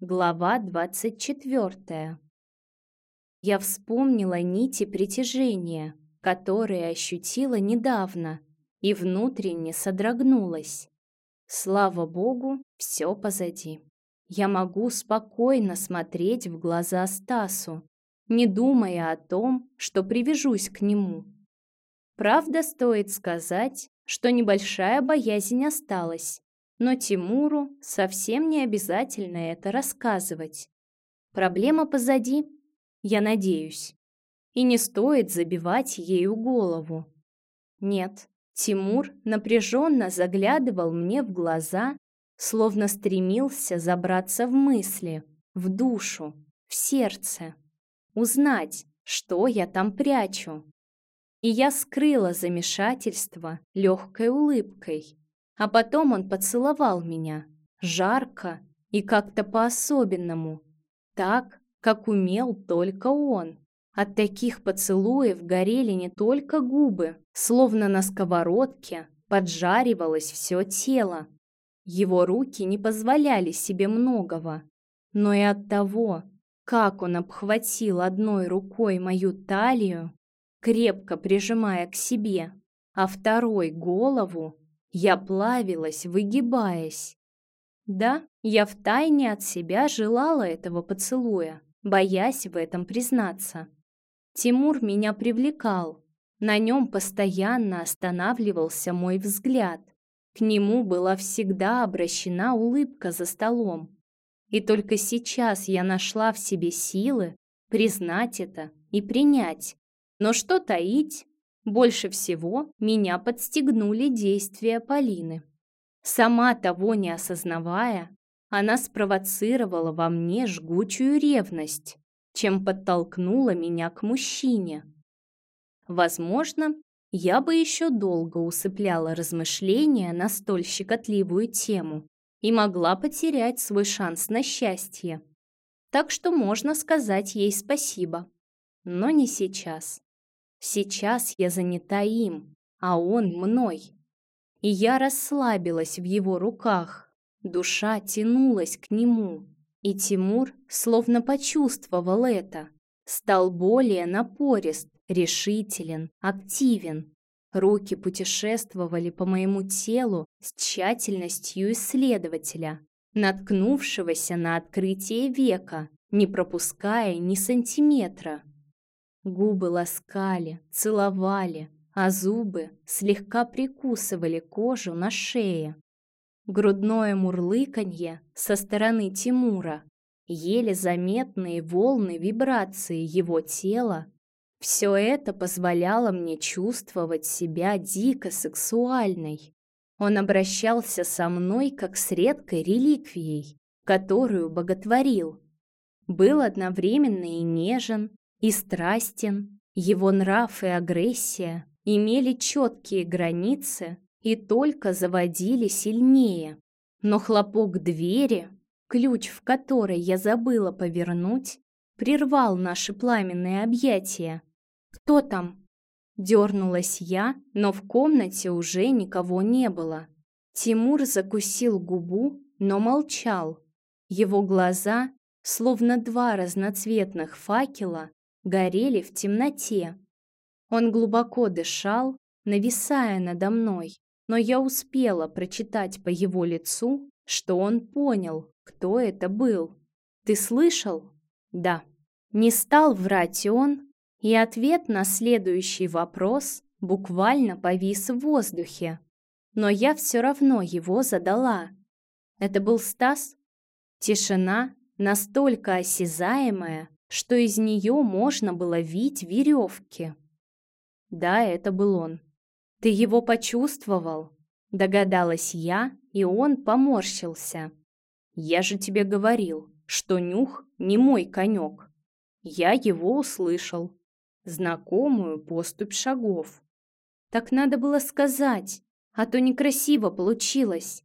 Глава 24. Я вспомнила нити притяжения, которые ощутила недавно, и внутренне содрогнулась. Слава богу, все позади. Я могу спокойно смотреть в глаза Стасу, не думая о том, что привяжусь к нему. Правда, стоит сказать, что небольшая боязнь осталась, но Тимуру совсем не обязательно это рассказывать. Проблема позади, я надеюсь. И не стоит забивать ею голову. Нет, Тимур напряженно заглядывал мне в глаза, словно стремился забраться в мысли, в душу, в сердце. Узнать, что я там прячу. И я скрыла замешательство легкой улыбкой, а потом он поцеловал меня, жарко и как-то по-особенному, так, как умел только он. От таких поцелуев горели не только губы, словно на сковородке поджаривалось все тело. Его руки не позволяли себе многого, но и от того, как он обхватил одной рукой мою талию, крепко прижимая к себе, а второй — голову, я плавилась, выгибаясь. Да, я втайне от себя желала этого поцелуя, боясь в этом признаться. Тимур меня привлекал. На нем постоянно останавливался мой взгляд. К нему была всегда обращена улыбка за столом. И только сейчас я нашла в себе силы признать это и принять. Но что таить, больше всего меня подстегнули действия Полины. Сама того не осознавая, она спровоцировала во мне жгучую ревность, чем подтолкнула меня к мужчине. Возможно, я бы еще долго усыпляла размышления на столь щекотливую тему и могла потерять свой шанс на счастье. Так что можно сказать ей спасибо. Но не сейчас. Сейчас я занята им, а он мной. И я расслабилась в его руках. Душа тянулась к нему. И Тимур словно почувствовал это. Стал более напорист, решителен, активен. Руки путешествовали по моему телу с тщательностью исследователя, наткнувшегося на открытие века, не пропуская ни сантиметра. Губы ласкали, целовали, а зубы слегка прикусывали кожу на шее. Грудное мурлыканье со стороны Тимура, еле заметные волны вибрации его тела — все это позволяло мне чувствовать себя дико сексуальной. Он обращался со мной как с редкой реликвией, которую боготворил. Был одновременно и нежен, и страстен, его нрав и агрессия имели четкие границы и только заводили сильнее. Но хлопок двери, ключ в которой я забыла повернуть, прервал наши пламенные объятия. «Кто там?» Дернулась я, но в комнате уже никого не было. Тимур закусил губу, но молчал. Его глаза, словно два разноцветных факела, горели в темноте. Он глубоко дышал, нависая надо мной, но я успела прочитать по его лицу, что он понял, кто это был. «Ты слышал?» «Да». Не стал врать он, и ответ на следующий вопрос буквально повис в воздухе. Но я все равно его задала. Это был Стас? Тишина, настолько осязаемая, что из нее можно было вить веревки. Да, это был он. «Ты его почувствовал?» Догадалась я, и он поморщился. «Я же тебе говорил, что нюх не мой конек. Я его услышал. Знакомую поступь шагов. Так надо было сказать, а то некрасиво получилось».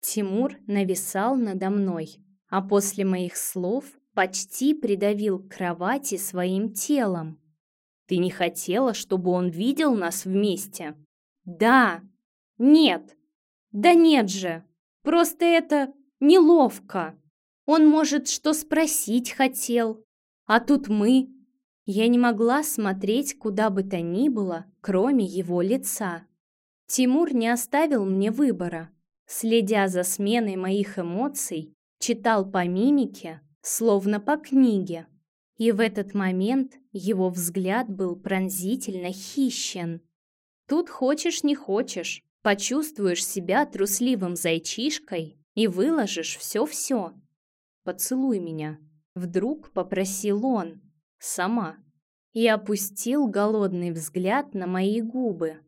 Тимур нависал надо мной, а после моих слов почти придавил к кровати своим телом. «Ты не хотела, чтобы он видел нас вместе?» «Да! Нет! Да нет же! Просто это неловко!» Он, может, что спросить хотел. А тут мы. Я не могла смотреть куда бы то ни было, кроме его лица. Тимур не оставил мне выбора. Следя за сменой моих эмоций, читал по мимике, словно по книге. И в этот момент его взгляд был пронзительно хищен. Тут хочешь не хочешь, почувствуешь себя трусливым зайчишкой и выложишь все-все. «Поцелуй меня», — вдруг попросил он, сама, и опустил голодный взгляд на мои губы.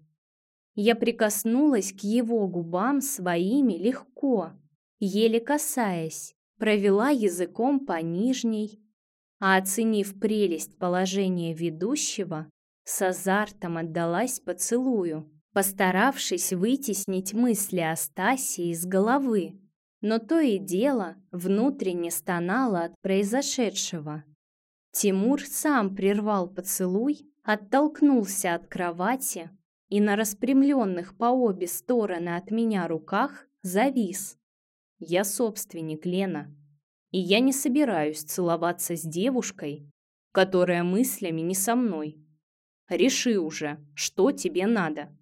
Я прикоснулась к его губам своими легко, еле касаясь, провела языком по нижней, а оценив прелесть положения ведущего, с азартом отдалась поцелую, постаравшись вытеснить мысли о Стасе из головы. Но то и дело внутренне стонало от произошедшего. Тимур сам прервал поцелуй, оттолкнулся от кровати и на распрямленных по обе стороны от меня руках завис. Я собственник, Лена, и я не собираюсь целоваться с девушкой, которая мыслями не со мной. Реши уже, что тебе надо.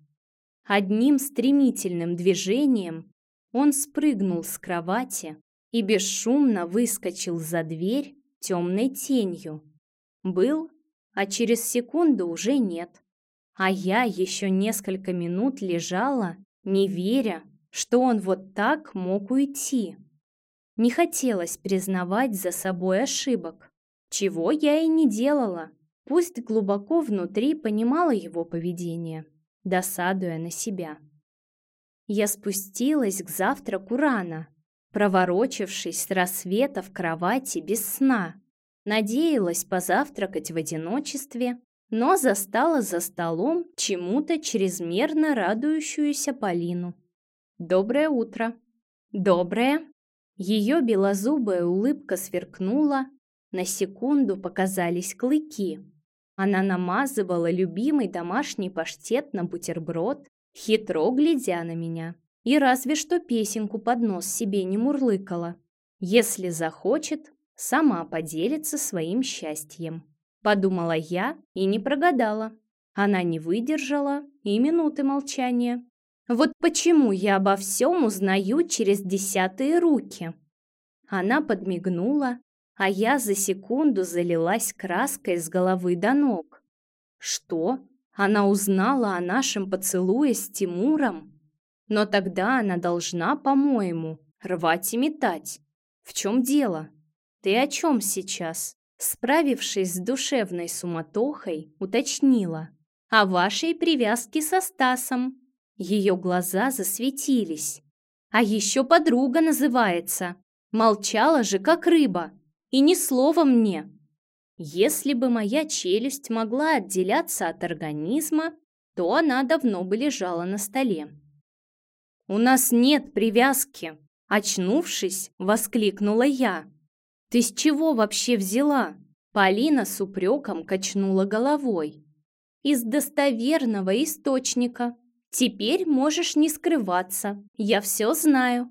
Одним стремительным движением он спрыгнул с кровати и бесшумно выскочил за дверь темной тенью. Был, а через секунду уже нет. А я еще несколько минут лежала, не веря, что он вот так мог уйти. Не хотелось признавать за собой ошибок, чего я и не делала, пусть глубоко внутри понимала его поведение, досадуя на себя. Я спустилась к завтраку рано, проворочившись с рассвета в кровати без сна. Надеялась позавтракать в одиночестве, но застала за столом чему-то чрезмерно радующуюся Полину. «Доброе утро!» «Доброе!» Ее белозубая улыбка сверкнула, на секунду показались клыки. Она намазывала любимый домашний паштет на бутерброд, хитро глядя на меня. И разве что песенку под нос себе не мурлыкала. Если захочет, сама поделится своим счастьем. Подумала я и не прогадала. Она не выдержала и минуты молчания. Вот почему я обо всем узнаю через десятые руки. Она подмигнула, а я за секунду залилась краской с головы до ног. Что? Она узнала о нашем поцелуе с Тимуром? Но тогда она должна, по-моему, рвать и метать. В чем дело? Ты о чем сейчас? Справившись с душевной суматохой, уточнила. О вашей привязке со Стасом. Ее глаза засветились. А еще подруга называется. Молчала же, как рыба. И ни слова мне. Если бы моя челюсть могла отделяться от организма, то она давно бы лежала на столе. «У нас нет привязки!» Очнувшись, воскликнула я. «Ты с чего вообще взяла?» Полина с упреком качнула головой. «Из достоверного источника», Теперь можешь не скрываться. Я все знаю.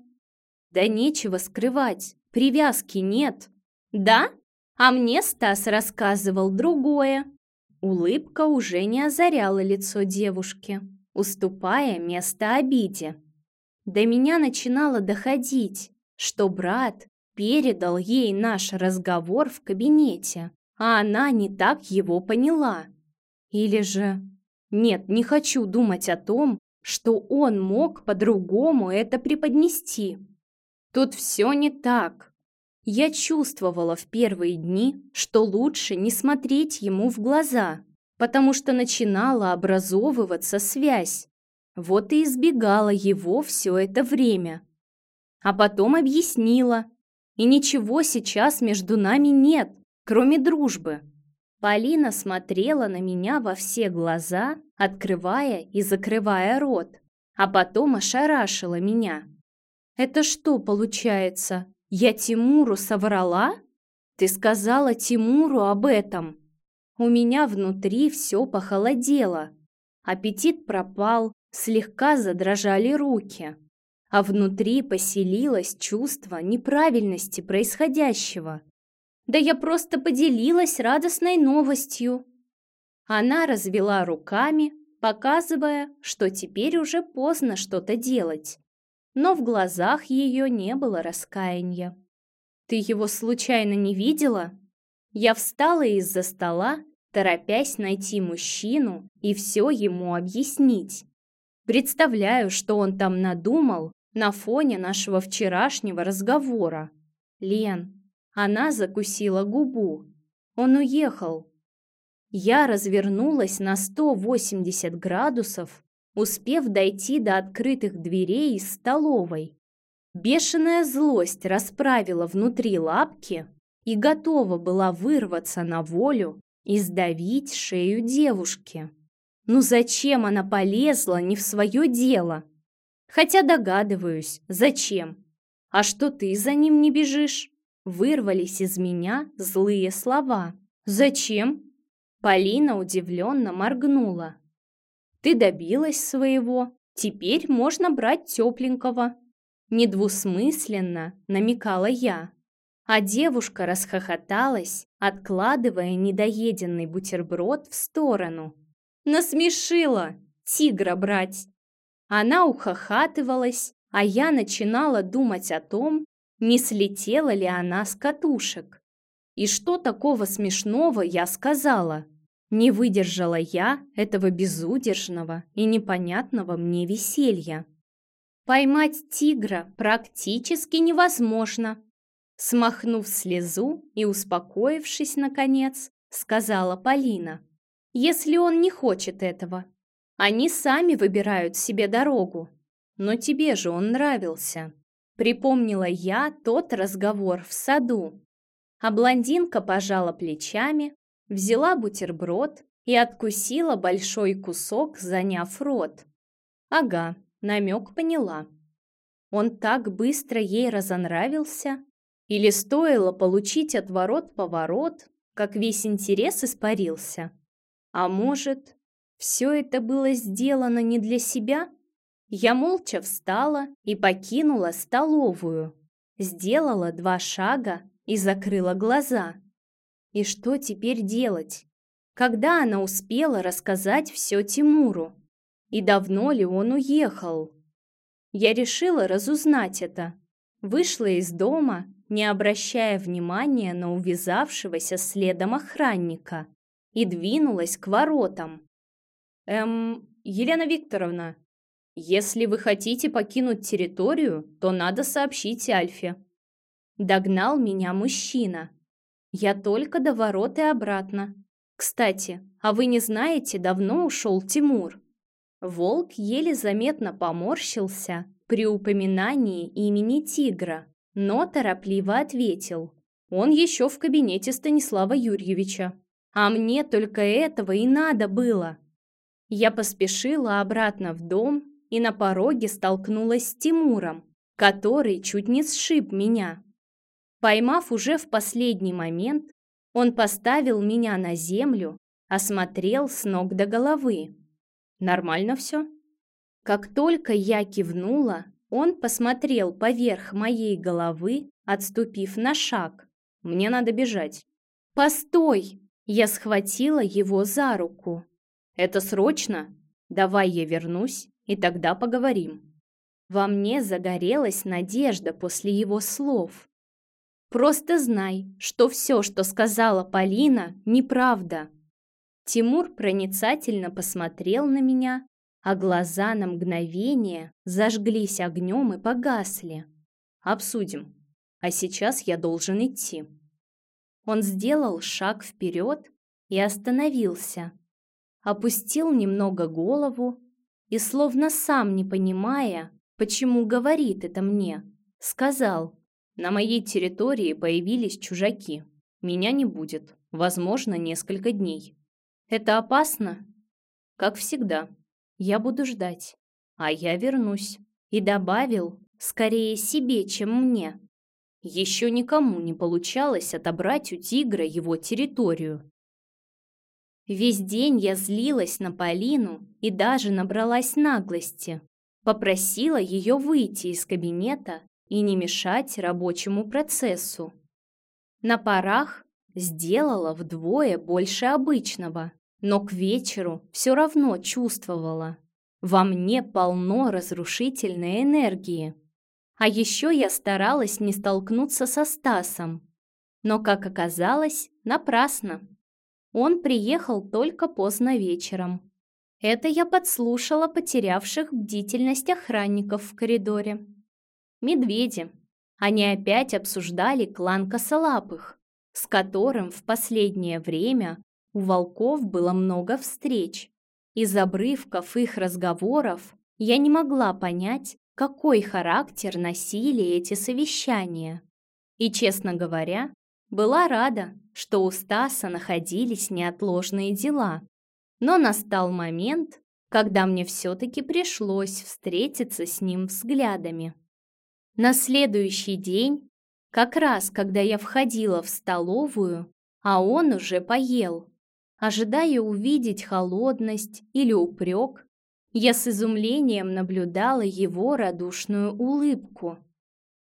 Да нечего скрывать. Привязки нет. Да? А мне Стас рассказывал другое. Улыбка уже не озаряла лицо девушки, уступая место обиде. До меня начинало доходить, что брат передал ей наш разговор в кабинете, а она не так его поняла. Или же нет, не хочу думать о том, что он мог по-другому это преподнести. Тут все не так. Я чувствовала в первые дни, что лучше не смотреть ему в глаза, потому что начинала образовываться связь. Вот и избегала его все это время. А потом объяснила. И ничего сейчас между нами нет, кроме дружбы. Полина смотрела на меня во все глаза, открывая и закрывая рот, а потом ошарашила меня. «Это что получается? Я Тимуру соврала? Ты сказала Тимуру об этом?» У меня внутри все похолодело. Аппетит пропал, слегка задрожали руки. а внутри поселилось чувство неправильности происходящего. Да я просто поделилась радостной новостью. Она развела руками, показывая, что теперь уже поздно что-то делать. Но в глазах ее не было раскаяния. «Ты его случайно не видела?» Я встала из-за стола, торопясь найти мужчину и все ему объяснить. Представляю, что он там надумал на фоне нашего вчерашнего разговора. Лен, она закусила губу. Он уехал. Я развернулась на 180 градусов, успев дойти до открытых дверей из столовой. Бешеная злость расправила внутри лапки и готова была вырваться на волю и сдавить шею девушки. Ну зачем она полезла не в свое дело? Хотя догадываюсь, зачем. А что ты за ним не бежишь? Вырвались из меня злые слова. Зачем? Полина удивленно моргнула. Ты добилась своего, теперь можно брать тепленького. Недвусмысленно намекала я. А девушка расхохоталась, откладывая недоеденный бутерброд в сторону. Насмешила тигра брать. Она ухахатывалась, а я начинала думать о том, не слетела ли она с катушек. И что такого смешного я сказала? Не выдержала я этого безудержного и непонятного мне веселья. Поймать тигра практически невозможно. Смахнув слезу и успокоившись, наконец, сказала Полина. Если он не хочет этого, они сами выбирают себе дорогу. Но тебе же он нравился. Припомнила я тот разговор в саду. А блондинка пожала плечами, взяла бутерброд и откусила большой кусок, заняв рот. Ага, намек поняла. Он так быстро ей разонравился? Или стоило получить отворот-поворот, как весь интерес испарился? А может, все это было сделано не для себя? Я молча встала и покинула столовую, сделала два шага и закрыла глаза. И что теперь делать? Когда она успела рассказать все Тимуру? И давно ли он уехал? Я решила разузнать это. Вышла из дома, не обращая внимания на увязавшегося следом охранника, и двинулась к воротам. «Эм, Елена Викторовна, если вы хотите покинуть территорию, то надо сообщить Альфе». Догнал меня мужчина. Я только до ворот и обратно. Кстати, а вы не знаете, давно ушел Тимур? Волк еле заметно поморщился при упоминании имени тигра, но торопливо ответил. Он еще в кабинете Станислава Юрьевича. А мне только этого и надо было. Я поспешила обратно в дом и на пороге столкнулась с Тимуром, который чуть не сшиб меня. Поймав уже в последний момент, он поставил меня на землю, осмотрел с ног до головы. Нормально все? Как только я кивнула, он посмотрел поверх моей головы, отступив на шаг. Мне надо бежать. «Постой!» Я схватила его за руку. «Это срочно? Давай я вернусь, и тогда поговорим». Во мне загорелась надежда после его слов. «Просто знай, что все, что сказала Полина, неправда. Тимур проницательно посмотрел на меня, а глаза на мгновение зажглись огнем и погасли. «Обсудим. А сейчас я должен идти». Он сделал шаг вперед и остановился. Опустил немного голову и, словно сам не понимая, почему говорит это мне, сказал, «На моей территории появились чужаки. Меня не будет, возможно, несколько дней. Это опасно? Как всегда. Я буду ждать. А я вернусь. И добавил, скорее себе, чем мне. Еще никому не получалось отобрать у тигра его территорию. Весь день я злилась на Полину и даже набралась наглости. Попросила ее выйти из кабинета и не мешать рабочему процессу. На парах сделала вдвое больше обычного, но к вечеру все равно чувствовала. Во мне полно разрушительной энергии. А еще я старалась не столкнуться со Стасом. Но, как оказалось, напрасно. Он приехал только поздно вечером. Это я подслушала потерявших бдительность охранников в коридоре. Медведи. Они опять обсуждали клан косолапых, с которым в последнее время у волков было много встреч. Из обрывков их разговоров я не могла понять, какой характер носили эти совещания. И, честно говоря, была рада, что у Стаса находились неотложные дела. Но настал момент, когда мне все-таки пришлось встретиться с ним взглядами. На следующий день, как раз когда я входила в столовую, а он уже поел, ожидая увидеть холодность или упрек, я с изумлением наблюдала его радушную улыбку.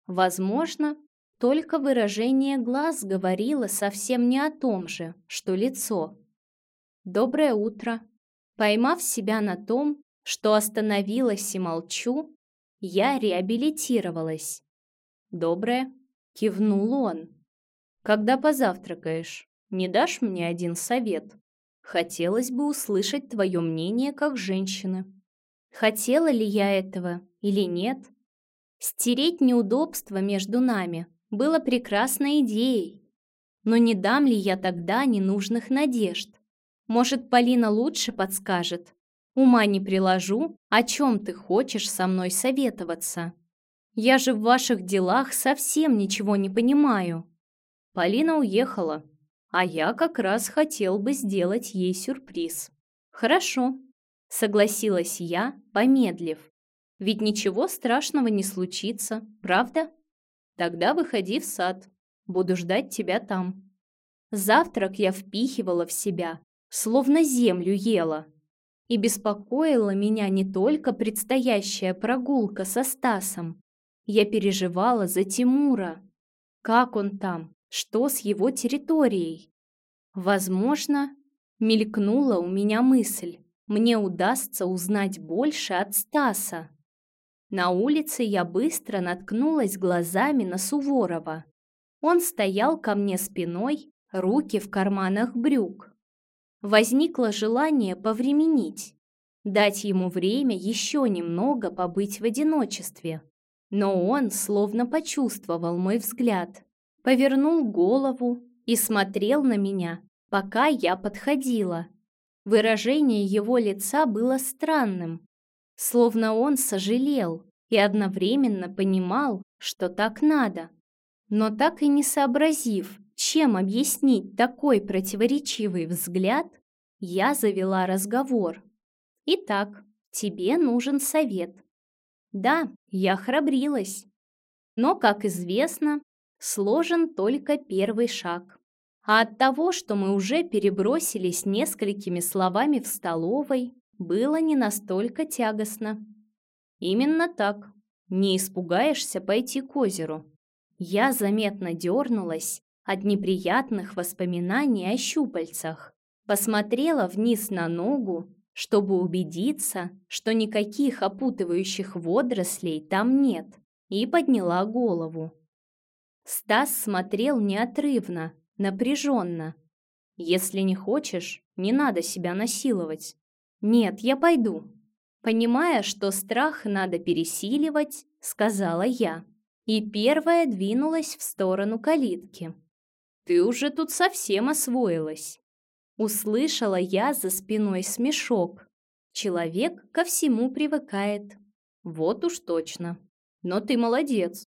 Возможно, только выражение глаз говорило совсем не о том же, что лицо. «Доброе утро!» Поймав себя на том, что остановилась и молчу, я реабилитировалась. «Доброе!» — кивнул он. «Когда позавтракаешь, не дашь мне один совет? Хотелось бы услышать твое мнение как женщины». Хотела ли я этого или нет? Стереть неудобства между нами было прекрасной идеей. Но не дам ли я тогда ненужных надежд? Может, Полина лучше подскажет? Ума не приложу, о чем ты хочешь со мной советоваться. Я же в ваших делах совсем ничего не понимаю. Полина уехала, а я как раз хотел бы сделать ей сюрприз. Хорошо, согласилась я, помедлив. Ведь ничего страшного не случится, правда? Тогда выходи в сад. Буду ждать тебя там. Завтрак я впихивала в себя, словно землю ела. И беспокоила меня не только предстоящая прогулка со Стасом. Я переживала за Тимура. Как он там? Что с его территорией? Возможно, мелькнула у меня мысль. Мне удастся узнать больше от Стаса. На улице я быстро наткнулась глазами на Суворова. Он стоял ко мне спиной, руки в карманах брюк. Возникло желание повременить, дать ему время еще немного побыть в одиночестве. Но он словно почувствовал мой взгляд, повернул голову и смотрел на меня, пока я подходила. Выражение его лица было странным, словно он сожалел и одновременно понимал, что так надо. Но так и не сообразив, чем объяснить такой противоречивый взгляд, я завела разговор. «Итак, тебе нужен совет». Да, я храбрилась. Но, как известно, сложен только первый шаг. А от того, что мы уже перебросились несколькими словами в столовой, было не настолько тягостно. Именно так. Не испугаешься пойти к озеру. Я заметно дернулась, от неприятных воспоминаний о щупальцах. Посмотрела вниз на ногу, чтобы убедиться, что никаких опутывающих водорослей там нет, и подняла голову. Стас смотрел неотрывно, напряженно. «Если не хочешь, не надо себя насиловать». «Нет, я пойду». Понимая, что страх надо пересиливать, сказала я. И первая двинулась в сторону калитки. Ты уже тут совсем освоилась. Услышала я за спиной смешок. Человек ко всему привыкает. Вот уж точно. Но ты молодец.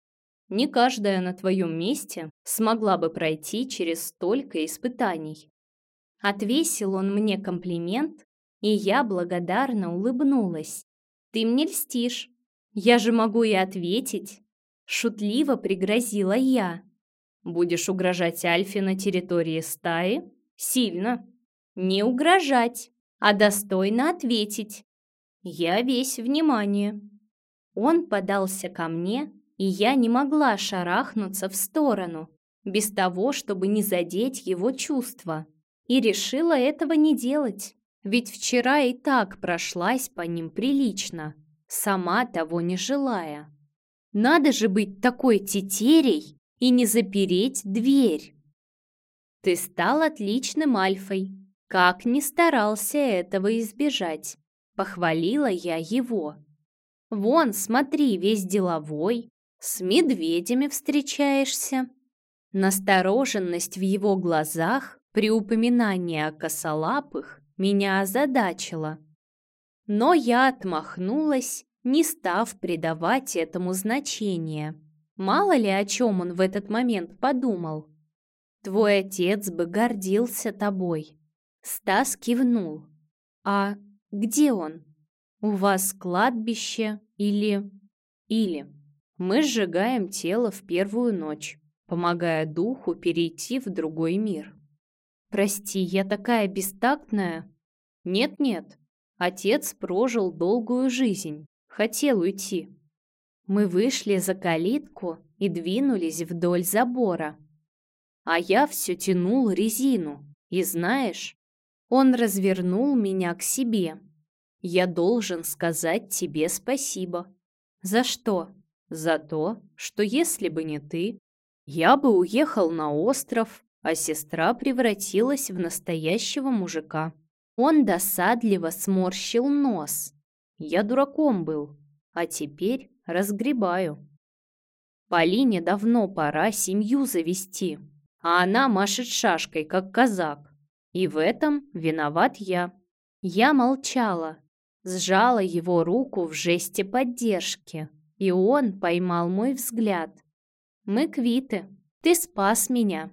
Не каждая на твоем месте смогла бы пройти через столько испытаний. Отвесил он мне комплимент, и я благодарно улыбнулась. Ты мне льстишь. Я же могу и ответить. Шутливо пригрозила я. Будешь угрожать Альфе на территории стаи? Сильно. Не угрожать, а достойно ответить. Я весь внимание. Он подался ко мне, и я не могла шарахнуться в сторону, без того, чтобы не задеть его чувства. И решила этого не делать, ведь вчера и так прошлась по ним прилично, сама того не желая. Надо же быть такой тетерей и не запереть дверь. Ты стал отличным альфой, как ни старался этого избежать. Похвалила я его. Вон, смотри, весь деловой, с медведями встречаешься. Настороженность в его глазах при упоминании о косолапых меня озадачила. Но я отмахнулась, не став придавать этому значения. Мало ли о чем он в этот момент подумал. Твой отец бы гордился тобой. Стас кивнул. А где он? У вас кладбище или... Или... Мы сжигаем тело в первую ночь помогая духу перейти в другой мир. «Прости, я такая бестактная?» «Нет-нет, отец прожил долгую жизнь, хотел уйти». Мы вышли за калитку и двинулись вдоль забора. А я все тянул резину, и знаешь, он развернул меня к себе. Я должен сказать тебе спасибо. За что? За то, что если бы не ты, я бы уехал на остров, а сестра превратилась в настоящего мужика. Он досадливо сморщил нос. Я дураком был, а теперь разгребаю. Полине давно пора семью завести, а она машет шашкой, как казак. И в этом виноват я. Я молчала, сжала его руку в жесте поддержки, и он поймал мой взгляд. Мы квиты. Ты спас меня.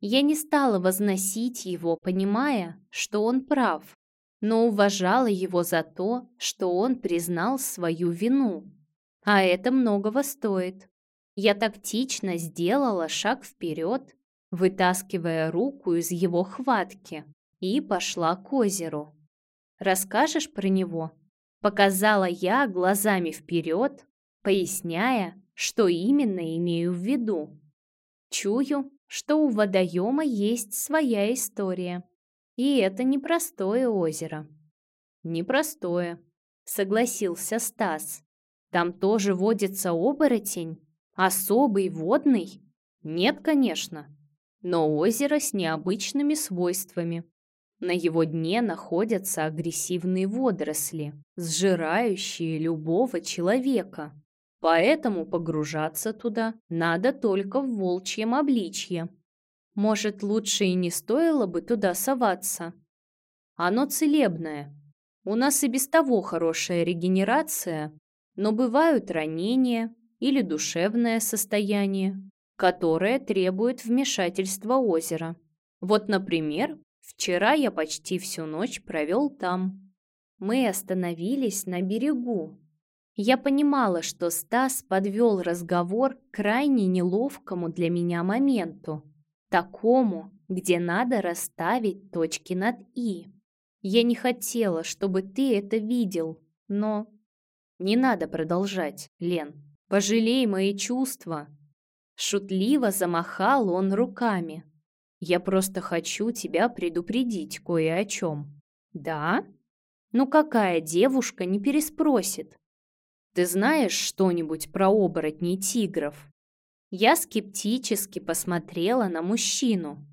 Я не стала возносить его, понимая, что он прав, но уважала его за то, что он признал свою вину. А это многого стоит. Я тактично сделала шаг вперед, вытаскивая руку из его хватки, и пошла к озеру. «Расскажешь про него?» Показала я глазами вперед, поясняя, что именно имею в виду? Чую, что у водоема есть своя история. И это непростое озеро. Непростое, согласился Стас. Там тоже водится оборотень? Особый водный? Нет, конечно. Но озеро с необычными свойствами. На его дне находятся агрессивные водоросли, сжирающие любого человека. Поэтому погружаться туда надо только в волчьем обличье. Может, лучше и не стоило бы туда соваться? Оно целебное. У нас и без того хорошая регенерация, но бывают ранения или душевное состояние, которое требует вмешательства озера. Вот, например, вчера я почти всю ночь провел там. Мы остановились на берегу, я понимала, что Стас подвел разговор к крайне неловкому для меня моменту, такому, где надо расставить точки над «и». Я не хотела, чтобы ты это видел, но... Не надо продолжать, Лен. Пожалей мои чувства. Шутливо замахал он руками. Я просто хочу тебя предупредить кое о чем. Да? Ну какая девушка не переспросит? Ты знаешь что-нибудь про оборотней тигров?» Я скептически посмотрела на мужчину.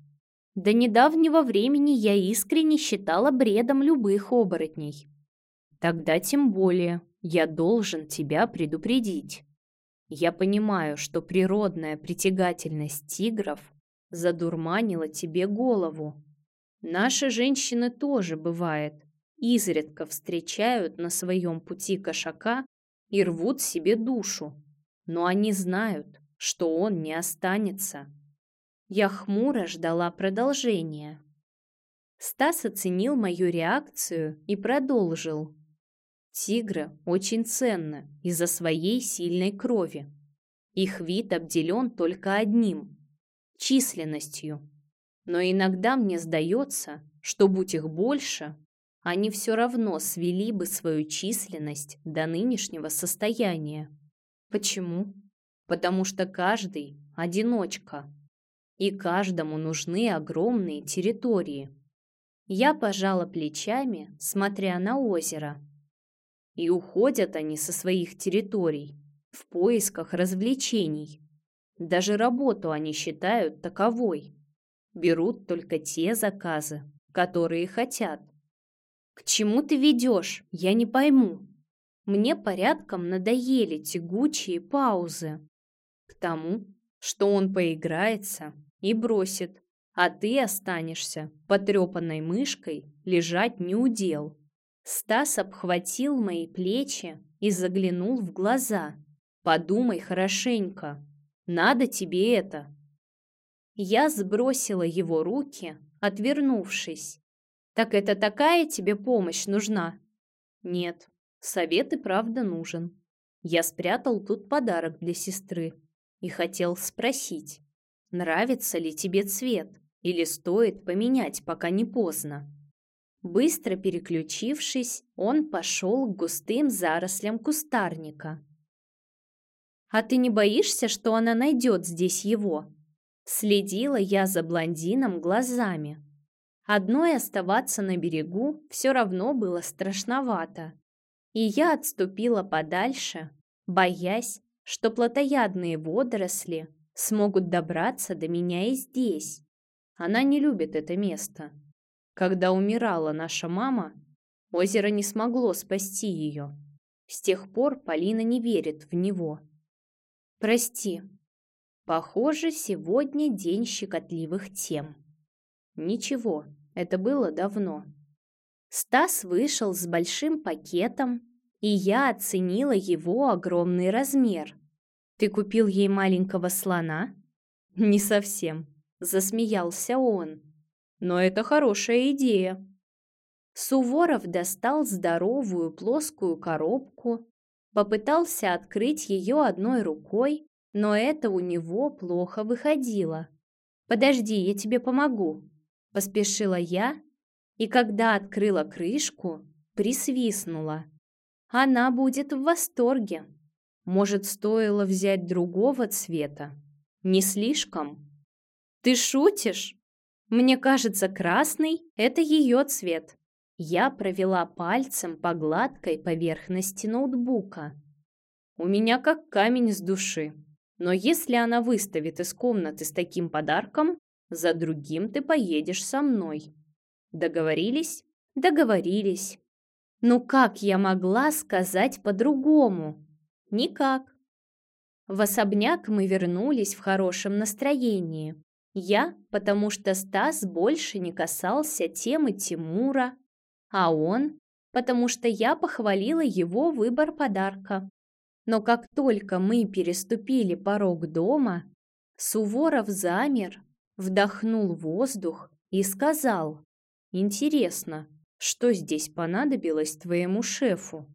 До недавнего времени я искренне считала бредом любых оборотней. Тогда тем более я должен тебя предупредить. Я понимаю, что природная притягательность тигров задурманила тебе голову. Наши женщины тоже, бывает, изредка встречают на своем пути кошака и рвут себе душу. Но они знают, что он не останется. Я хмуро ждала продолжения. Стас оценил мою реакцию и продолжил. Тигры очень ценны из-за своей сильной крови. Их вид обделен только одним – численностью. Но иногда мне сдается, что будь их больше, они все равно свели бы свою численность до нынешнего состояния. Почему? Потому что каждый – одиночка, и каждому нужны огромные территории. Я пожала плечами, смотря на озеро. И уходят они со своих территорий в поисках развлечений. Даже работу они считают таковой. Берут только те заказы, которые хотят. К чему ты ведешь? Я не пойму. Мне порядком надоели тягучие паузы. К тому, что он поиграется и бросит, а ты останешься потрепанной мышкой лежать неудел. Стас обхватил мои плечи и заглянул в глаза. Подумай хорошенько. Надо тебе это. Я сбросила его руки, отвернувшись. Так это такая тебе помощь нужна? Нет, совет и правда нужен. Я спрятал тут подарок для сестры и хотел спросить, нравится ли тебе цвет или стоит поменять, пока не поздно. Быстро переключившись, он пошел к густым зарослям кустарника. «А ты не боишься, что она найдет здесь его?» Следила я за блондином глазами. Одной оставаться на берегу все равно было страшновато, и я отступила подальше, боясь, что плотоядные водоросли смогут добраться до меня и здесь. Она не любит это место. Когда умирала наша мама, озеро не смогло спасти ее. С тех пор Полина не верит в него. Прости. Похоже, сегодня день щекотливых тем. Ничего, это было давно. Стас вышел с большим пакетом, и я оценила его огромный размер. Ты купил ей маленького слона? Не совсем, засмеялся он. Но это хорошая идея. Суворов достал здоровую плоскую коробку, попытался открыть ее одной рукой, но это у него плохо выходило. «Подожди, я тебе помогу», – поспешила я, и когда открыла крышку, присвистнула. Она будет в восторге. Может, стоило взять другого цвета? Не слишком? Ты шутишь? Мне кажется, красный – это ее цвет. Я провела пальцем по гладкой поверхности ноутбука. У меня как камень с души. Но если она выставит из комнаты с таким подарком, за другим ты поедешь со мной. Договорились? Договорились. Ну как я могла сказать по-другому? Никак. В особняк мы вернулись в хорошем настроении. Я, потому что Стас больше не касался темы Тимура, а он, потому что я похвалила его выбор подарка. Но как только мы переступили порог дома, Суворов замер, вдохнул воздух и сказал, «Интересно, что здесь понадобилось твоему шефу?»